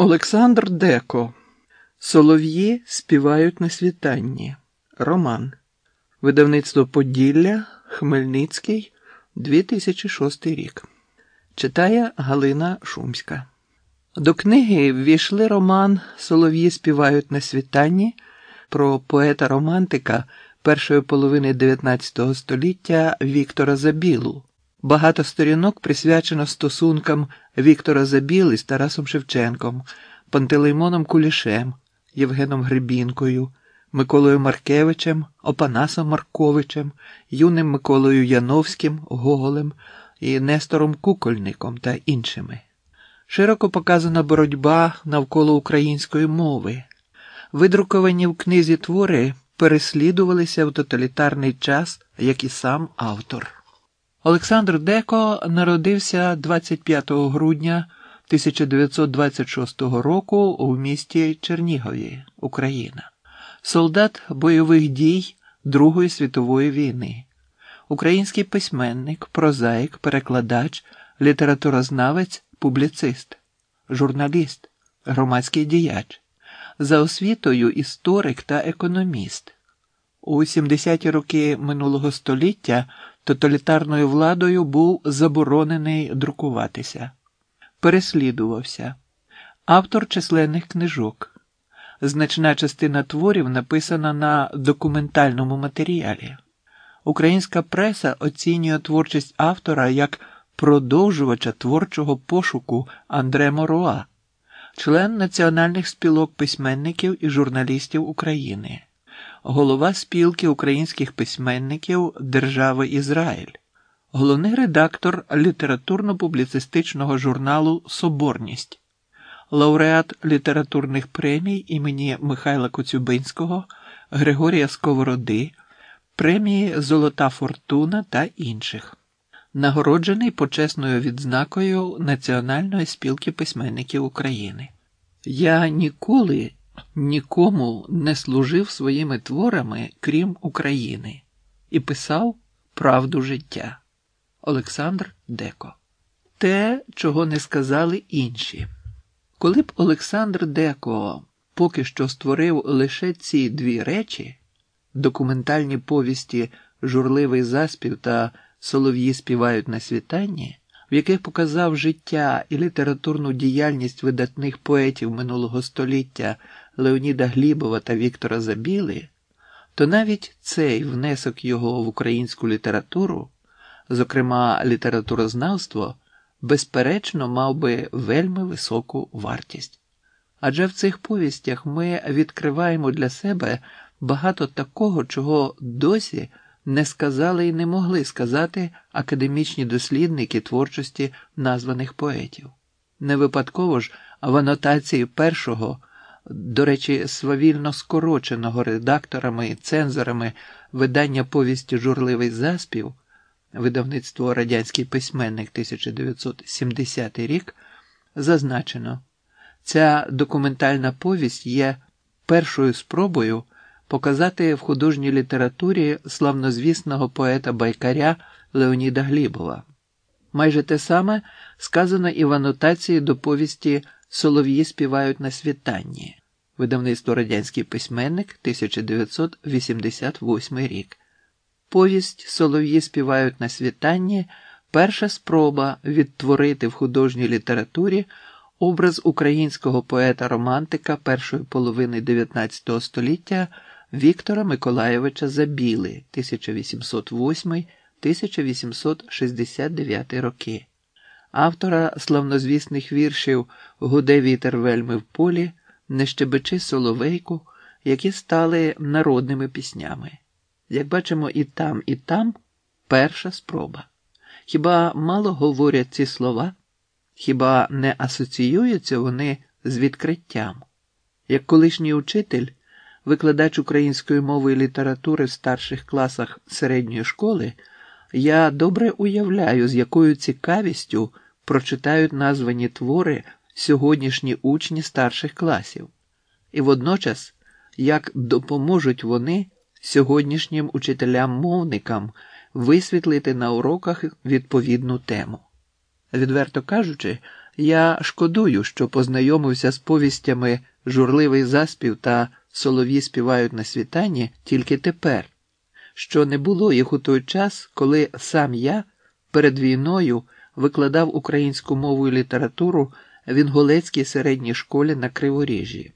Олександр Деко. Солов'ї співають на світанні. Роман. Видавництво Поділля. Хмельницький. 2006 рік. Читає Галина Шумська. До книги ввійшли роман Солов'ї співають на світанні про поета-романтика першої половини XIX століття Віктора Забілу. Багато сторінок присвячено стосункам Віктора Забіли з Тарасом Шевченком, Пантелеймоном Кулішем, Євгеном Гребінкою, Миколою Маркевичем, Опанасом Марковичем, юним Миколою Яновським, Гоголем і Нестором Кукольником та іншими. Широко показана боротьба навколо української мови. Видруковані в книзі твори переслідувалися в тоталітарний час, як і сам автор. Олександр Деко народився 25 грудня 1926 року у місті Чернігові, Україна, солдат бойових дій Другої світової війни, український письменник, прозаїк, перекладач, літературознавець, публіцист, журналіст, громадський діяч, за освітою історик та економіст. У 70-ті роки минулого століття тоталітарною владою був заборонений друкуватися, переслідувався, автор численних книжок. Значна частина творів написана на документальному матеріалі. Українська преса оцінює творчість автора як продовжувача творчого пошуку Андре Моруа, член національних спілок письменників і журналістів України голова спілки українських письменників Держави Ізраїль, головний редактор літературно-публіцистичного журналу Соборність, лауреат літературних премій імені Михайла Коцюбинського, Григорія Сковороди, премії Золота Фортуна та інших. Нагороджений почесною відзнакою Національної спілки письменників України. Я ніколи нікому не служив своїми творами, крім України, і писав правду життя. Олександр Деко. Те, чого не сказали інші. Коли б Олександр Деко поки що створив лише ці дві речі документальні повісті Журливий заспів та Солов'ї співають на світанні, в яких показав життя і літературну діяльність видатних поетів минулого століття Леоніда Глібова та Віктора Забіли, то навіть цей внесок його в українську літературу, зокрема літературознавство, безперечно мав би вельми високу вартість. Адже в цих повістях ми відкриваємо для себе багато такого, чого досі не сказали і не могли сказати академічні дослідники творчості названих поетів. Не випадково ж в анотації першого до речі, свавільно скороченого редакторами і цензорами видання повісті Журливий заспів, видавництво Радянський письменник 1970 рік, зазначено, ця документальна повість є першою спробою показати в художній літературі славнозвісного поета байкаря Леоніда Глібова. Майже те саме сказано і в анотації до повісті Солов'ї співають на світанні видавництво Радянський письменник 1988 рік. Повість Солов'ї співають на світанні перша спроба відтворити в художній літературі образ українського поета-романтика першої половини XIX століття Віктора Миколаєвича Забіли 1808-1869 роки, автора славнозвісних віршів Гуде вітер вельми в полі не щебечи соловейку, які стали народними піснями. Як бачимо, і там, і там перша спроба. Хіба мало говорять ці слова? Хіба не асоціюються вони з відкриттям? Як колишній учитель, викладач української мови і літератури в старших класах середньої школи, я добре уявляю, з якою цікавістю прочитають названі твори сьогоднішні учні старших класів, і водночас як допоможуть вони сьогоднішнім учителям-мовникам висвітлити на уроках відповідну тему. Відверто кажучи, я шкодую, що познайомився з повістями журливий заспів та Солові співають на світанні тільки тепер, що не було їх у той час, коли сам я перед війною викладав українську мову і літературу в інгулецькій середній школі на Криворіжжі.